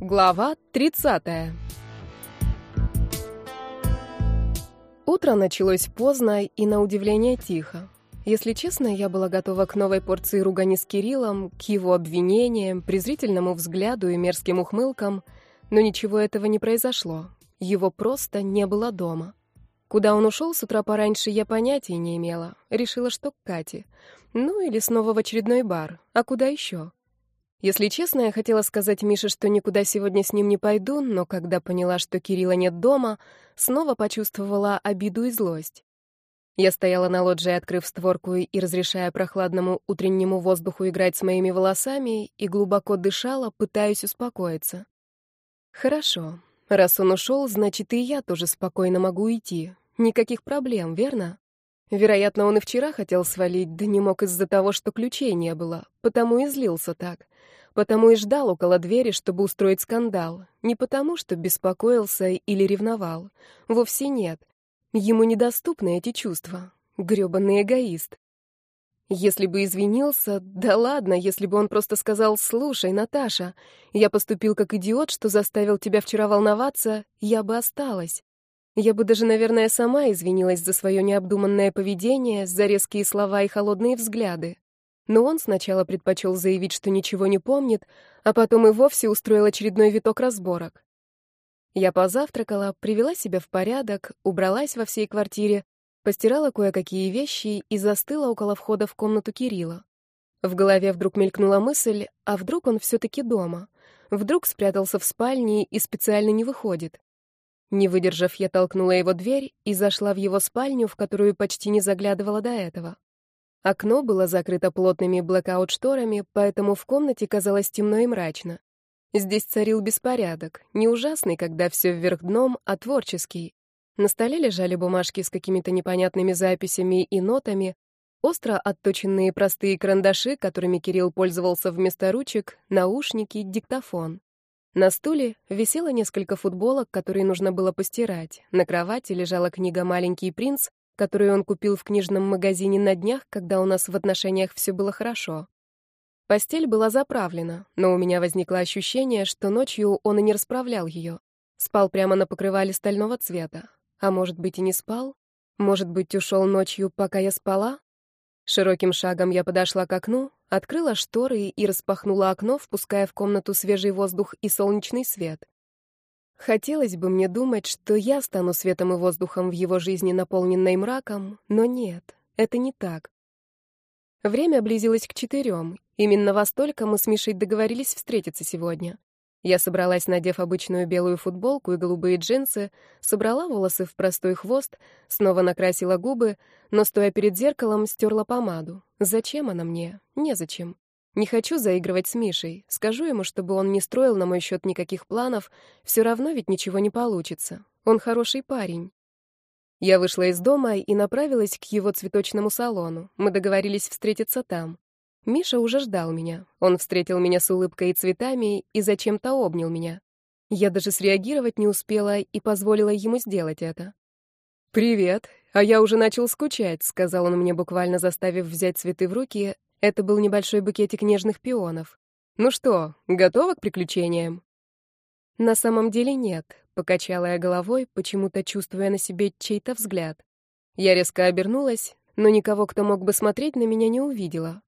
Глава 30. Утро началось поздно и, на удивление, тихо. Если честно, я была готова к новой порции ругани с Кириллом, к его обвинениям, презрительному взгляду и мерзким ухмылкам, но ничего этого не произошло. Его просто не было дома. Куда он ушел с утра пораньше, я понятия не имела. Решила, что к Кате. Ну или снова в очередной бар. А куда еще? Если честно, я хотела сказать Мише, что никуда сегодня с ним не пойду, но когда поняла, что Кирилла нет дома, снова почувствовала обиду и злость. Я стояла на лоджии, открыв створку и разрешая прохладному утреннему воздуху играть с моими волосами, и глубоко дышала, пытаясь успокоиться. Хорошо. Раз он ушел, значит, и я тоже спокойно могу идти. Никаких проблем, верно? Вероятно, он и вчера хотел свалить, да не мог из-за того, что ключей не было, потому и злился так. Потому и ждал около двери, чтобы устроить скандал. Не потому, что беспокоился или ревновал. Вовсе нет. Ему недоступны эти чувства. Грёбаный эгоист. Если бы извинился, да ладно, если бы он просто сказал «Слушай, Наташа, я поступил как идиот, что заставил тебя вчера волноваться, я бы осталась». Я бы даже, наверное, сама извинилась за свое необдуманное поведение, за резкие слова и холодные взгляды. Но он сначала предпочел заявить, что ничего не помнит, а потом и вовсе устроил очередной виток разборок. Я позавтракала, привела себя в порядок, убралась во всей квартире, постирала кое-какие вещи и застыла около входа в комнату Кирилла. В голове вдруг мелькнула мысль, а вдруг он все-таки дома? Вдруг спрятался в спальне и специально не выходит? Не выдержав, я толкнула его дверь и зашла в его спальню, в которую почти не заглядывала до этого. Окно было закрыто плотными блэкаут-шторами, поэтому в комнате казалось темно и мрачно. Здесь царил беспорядок, не ужасный, когда все вверх дном, а творческий. На столе лежали бумажки с какими-то непонятными записями и нотами, остро отточенные простые карандаши, которыми Кирилл пользовался вместо ручек, наушники, диктофон. На стуле висело несколько футболок, которые нужно было постирать. На кровати лежала книга «Маленький принц», которую он купил в книжном магазине на днях, когда у нас в отношениях все было хорошо. Постель была заправлена, но у меня возникло ощущение, что ночью он и не расправлял ее. Спал прямо на покрывале стального цвета. А может быть, и не спал? Может быть, ушел ночью, пока я спала? Широким шагом я подошла к окну, открыла шторы и распахнула окно, впуская в комнату свежий воздух и солнечный свет. Хотелось бы мне думать, что я стану светом и воздухом в его жизни, наполненной мраком, но нет, это не так. Время близилось к четырем. Именно во столько мы с Мишей договорились встретиться сегодня. Я собралась, надев обычную белую футболку и голубые джинсы, собрала волосы в простой хвост, снова накрасила губы, но, стоя перед зеркалом, стерла помаду. Зачем она мне? Незачем. Не хочу заигрывать с Мишей. Скажу ему, чтобы он не строил на мой счет никаких планов, все равно ведь ничего не получится. Он хороший парень. Я вышла из дома и направилась к его цветочному салону. Мы договорились встретиться там. Миша уже ждал меня. Он встретил меня с улыбкой и цветами и зачем-то обнял меня. Я даже среагировать не успела и позволила ему сделать это. «Привет, а я уже начал скучать», — сказал он мне, буквально заставив взять цветы в руки. Это был небольшой букетик нежных пионов. «Ну что, готова к приключениям?» «На самом деле нет», — покачала я головой, почему-то чувствуя на себе чей-то взгляд. Я резко обернулась, но никого, кто мог бы смотреть на меня, не увидела.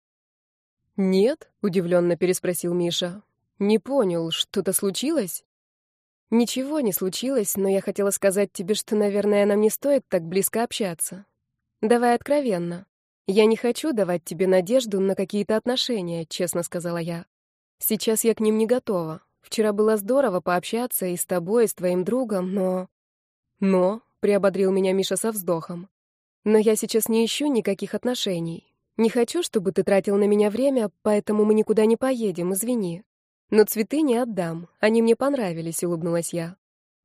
«Нет?» — удивленно переспросил Миша. «Не понял, что-то случилось?» «Ничего не случилось, но я хотела сказать тебе, что, наверное, нам не стоит так близко общаться. Давай откровенно. Я не хочу давать тебе надежду на какие-то отношения», — честно сказала я. «Сейчас я к ним не готова. Вчера было здорово пообщаться и с тобой, и с твоим другом, но...» «Но...» — приободрил меня Миша со вздохом. «Но я сейчас не ищу никаких отношений. Не хочу, чтобы ты тратил на меня время, поэтому мы никуда не поедем, извини. Но цветы не отдам, они мне понравились, улыбнулась я.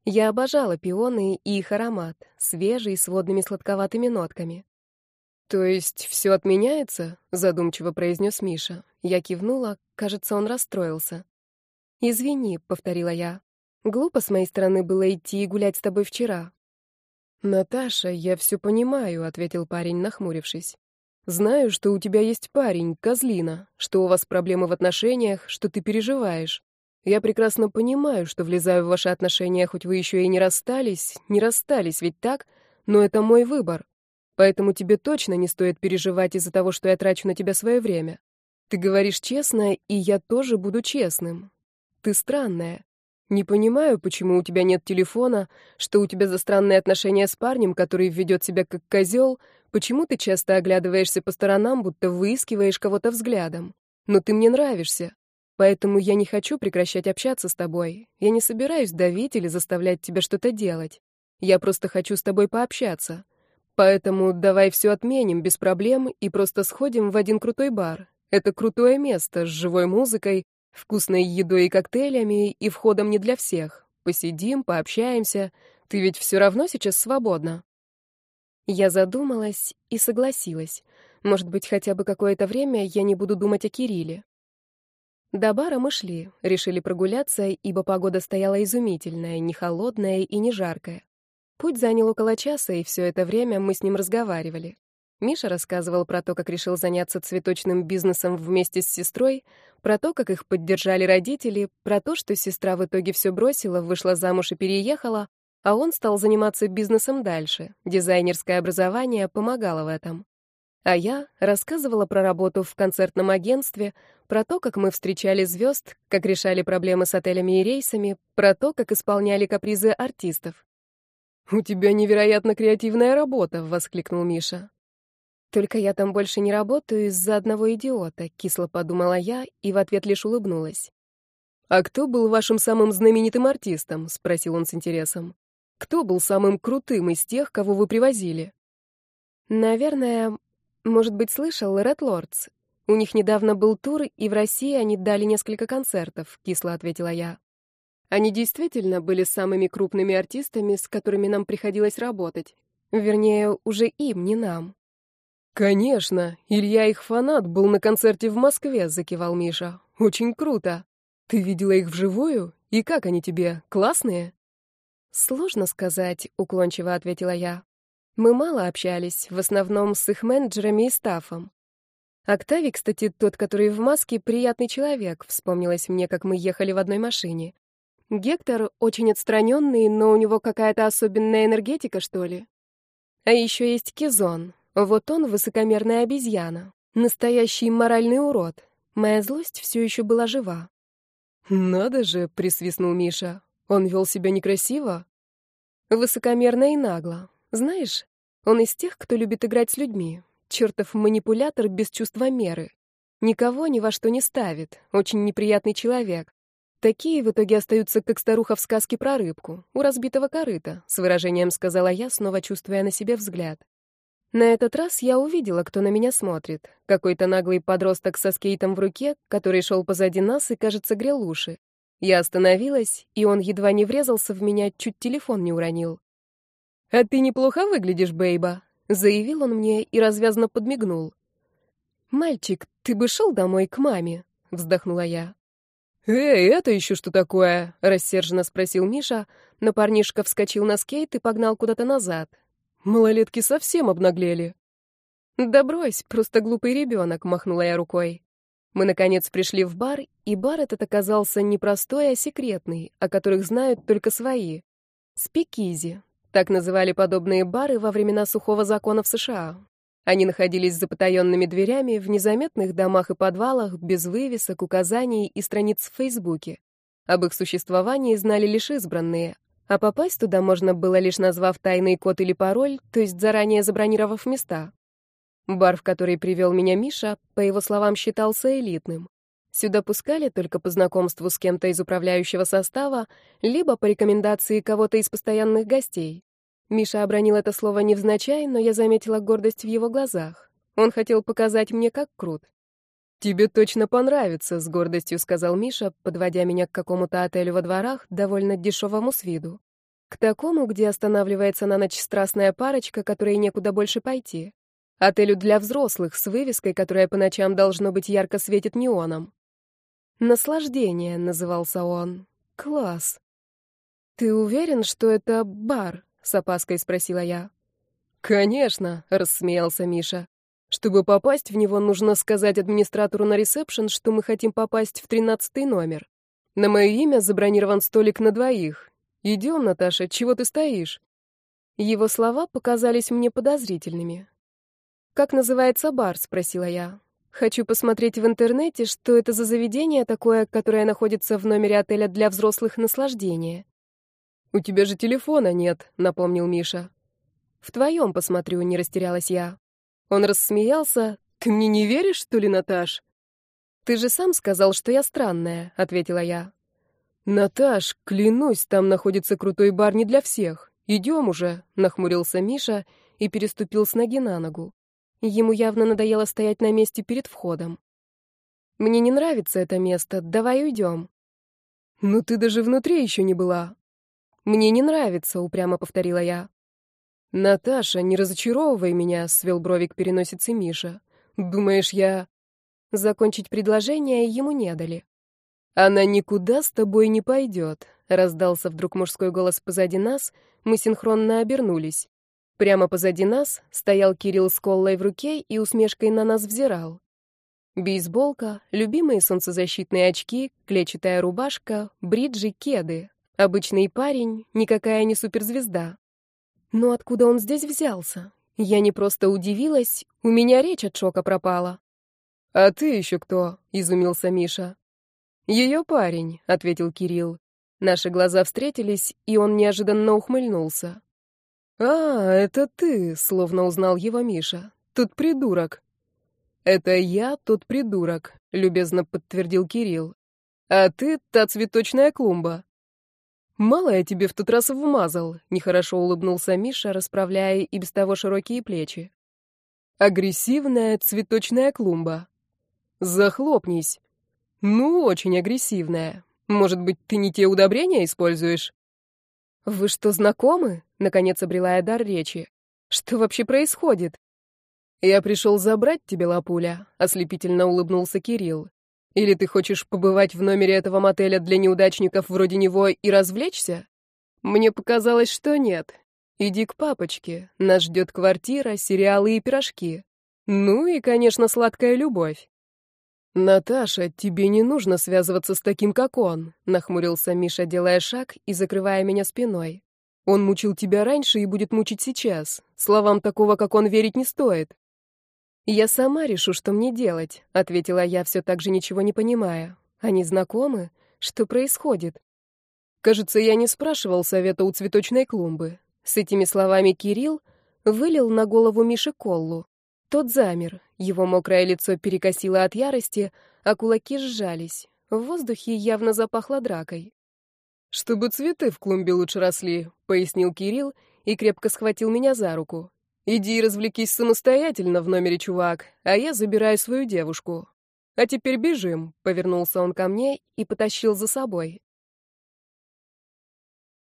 Я обожала пионы и их аромат, свежий, с водными сладковатыми нотками. То есть все отменяется? задумчиво произнес Миша. Я кивнула, кажется, он расстроился. Извини, повторила я. Глупо с моей стороны было идти и гулять с тобой вчера. Наташа, я все понимаю, ответил парень, нахмурившись. Знаю, что у тебя есть парень, козлина, что у вас проблемы в отношениях, что ты переживаешь. Я прекрасно понимаю, что влезаю в ваши отношения, хоть вы еще и не расстались, не расстались, ведь так? Но это мой выбор. Поэтому тебе точно не стоит переживать из-за того, что я трачу на тебя свое время. Ты говоришь честно, и я тоже буду честным. Ты странная. Не понимаю, почему у тебя нет телефона, что у тебя за странные отношения с парнем, который ведет себя как козел, почему ты часто оглядываешься по сторонам, будто выискиваешь кого-то взглядом. Но ты мне нравишься. Поэтому я не хочу прекращать общаться с тобой. Я не собираюсь давить или заставлять тебя что-то делать. Я просто хочу с тобой пообщаться. Поэтому давай все отменим без проблем и просто сходим в один крутой бар. Это крутое место с живой музыкой, вкусной едой и коктейлями и входом не для всех. Посидим, пообщаемся. Ты ведь все равно сейчас свободна. Я задумалась и согласилась. Может быть, хотя бы какое-то время я не буду думать о Кирилле. До бара мы шли, решили прогуляться, ибо погода стояла изумительная, не холодная и не жаркая. Путь занял около часа, и все это время мы с ним разговаривали. Миша рассказывал про то, как решил заняться цветочным бизнесом вместе с сестрой, про то, как их поддержали родители, про то, что сестра в итоге все бросила, вышла замуж и переехала, а он стал заниматься бизнесом дальше. Дизайнерское образование помогало в этом. А я рассказывала про работу в концертном агентстве, про то, как мы встречали звезд, как решали проблемы с отелями и рейсами, про то, как исполняли капризы артистов. «У тебя невероятно креативная работа», — воскликнул Миша. «Только я там больше не работаю из-за одного идиота», — кисло подумала я и в ответ лишь улыбнулась. «А кто был вашим самым знаменитым артистом?» — спросил он с интересом. «Кто был самым крутым из тех, кого вы привозили?» «Наверное, может быть, слышал Red Lords? У них недавно был тур, и в России они дали несколько концертов, кисло ответила я. Они действительно были самыми крупными артистами, с которыми нам приходилось работать. Вернее, уже им, не нам. Конечно, Илья их фанат был на концерте в Москве, закивал Миша. Очень круто. Ты видела их вживую? И как они тебе? Классные? Сложно сказать, уклончиво ответила я. Мы мало общались, в основном с их менеджерами и стафом. Октавий, кстати, тот, который в маске, приятный человек, вспомнилось мне, как мы ехали в одной машине. Гектор очень отстраненный, но у него какая-то особенная энергетика, что ли. А еще есть Кизон. Вот он высокомерная обезьяна. Настоящий моральный урод. Моя злость все еще была жива. «Надо же», — присвистнул Миша. «Он вел себя некрасиво?» «Высокомерно и нагло. Знаешь, он из тех, кто любит играть с людьми. Чертов манипулятор без чувства меры. Никого ни во что не ставит. Очень неприятный человек. Такие в итоге остаются, как старуха в сказке про рыбку, у разбитого корыта, с выражением сказала я, снова чувствуя на себе взгляд. На этот раз я увидела, кто на меня смотрит. Какой-то наглый подросток со скейтом в руке, который шел позади нас и, кажется, грел уши. Я остановилась, и он едва не врезался в меня, чуть телефон не уронил. «А ты неплохо выглядишь, Бейба», — заявил он мне и развязно подмигнул. «Мальчик, ты бы шел домой к маме», — вздохнула я. «Эй, это еще что такое?» — рассерженно спросил Миша, но парнишка вскочил на скейт и погнал куда-то назад. Малолетки совсем обнаглели. «Да брось, просто глупый ребенок», — махнула я рукой. Мы, наконец, пришли в бар, и бар этот оказался не простой, а секретный, о которых знают только свои. Спикизи, так называли подобные бары во времена сухого закона в США. Они находились за потаенными дверями, в незаметных домах и подвалах, без вывесок, указаний и страниц в Фейсбуке. Об их существовании знали лишь избранные, а попасть туда можно было лишь назвав тайный код или пароль, то есть заранее забронировав места. Бар, в который привел меня Миша, по его словам, считался элитным. Сюда пускали только по знакомству с кем-то из управляющего состава, либо по рекомендации кого-то из постоянных гостей. Миша обронил это слово невзначай, но я заметила гордость в его глазах. Он хотел показать мне, как крут. «Тебе точно понравится», — с гордостью сказал Миша, подводя меня к какому-то отелю во дворах, довольно дешевому с виду. К такому, где останавливается на ночь страстная парочка, которой некуда больше пойти. Отелю для взрослых с вывеской, которая по ночам должно быть ярко светит неоном. «Наслаждение» назывался он. Класс. «Ты уверен, что это бар?» с опаской спросила я. Конечно, рассмеялся Миша. Чтобы попасть в него, нужно сказать администратору на ресепшн, что мы хотим попасть в тринадцатый номер. На мое имя забронирован столик на двоих. Идем, Наташа, чего ты стоишь?» Его слова показались мне подозрительными. «Как называется бар?» — спросила я. «Хочу посмотреть в интернете, что это за заведение такое, которое находится в номере отеля для взрослых наслаждения». «У тебя же телефона нет», — напомнил Миша. «В твоем посмотрю», — не растерялась я. Он рассмеялся. «Ты мне не веришь, что ли, Наташ?» «Ты же сам сказал, что я странная», — ответила я. «Наташ, клянусь, там находится крутой бар не для всех. Идем уже», — нахмурился Миша и переступил с ноги на ногу. Ему явно надоело стоять на месте перед входом. «Мне не нравится это место, давай уйдем». «Ну ты даже внутри еще не была», «Мне не нравится», — упрямо повторила я. «Наташа, не разочаровывай меня», — свел бровик переносицы Миша. «Думаешь, я...» Закончить предложение ему не дали. «Она никуда с тобой не пойдет», — раздался вдруг мужской голос позади нас, мы синхронно обернулись. Прямо позади нас стоял Кирилл с коллой в руке и усмешкой на нас взирал. Бейсболка, любимые солнцезащитные очки, клетчатая рубашка, бриджи, кеды. Обычный парень, никакая не суперзвезда. Но откуда он здесь взялся? Я не просто удивилась, у меня речь от шока пропала. «А ты еще кто?» — изумился Миша. «Ее парень», — ответил Кирилл. Наши глаза встретились, и он неожиданно ухмыльнулся. «А, это ты», — словно узнал его Миша. «Тот придурок». «Это я, тот придурок», — любезно подтвердил Кирилл. «А ты та цветочная клумба». «Мало я тебе в тот раз вмазал», — нехорошо улыбнулся Миша, расправляя и без того широкие плечи. «Агрессивная цветочная клумба». «Захлопнись». «Ну, очень агрессивная. Может быть, ты не те удобрения используешь?» «Вы что, знакомы?» — наконец обрела я дар речи. «Что вообще происходит?» «Я пришел забрать тебя, Лапуля», — ослепительно улыбнулся Кирилл. Или ты хочешь побывать в номере этого мотеля для неудачников вроде него и развлечься? Мне показалось, что нет. Иди к папочке. Нас ждет квартира, сериалы и пирожки. Ну и, конечно, сладкая любовь. «Наташа, тебе не нужно связываться с таким, как он», — нахмурился Миша, делая шаг и закрывая меня спиной. «Он мучил тебя раньше и будет мучить сейчас. Словам такого, как он, верить не стоит». «Я сама решу, что мне делать», — ответила я, все так же ничего не понимая. «Они знакомы? Что происходит?» Кажется, я не спрашивал совета у цветочной клумбы. С этими словами Кирилл вылил на голову Миши коллу. Тот замер, его мокрое лицо перекосило от ярости, а кулаки сжались. В воздухе явно запахло дракой. «Чтобы цветы в клумбе лучше росли», — пояснил Кирилл и крепко схватил меня за руку. Иди и развлекись самостоятельно в номере, чувак, а я забираю свою девушку. А теперь бежим, повернулся он ко мне и потащил за собой.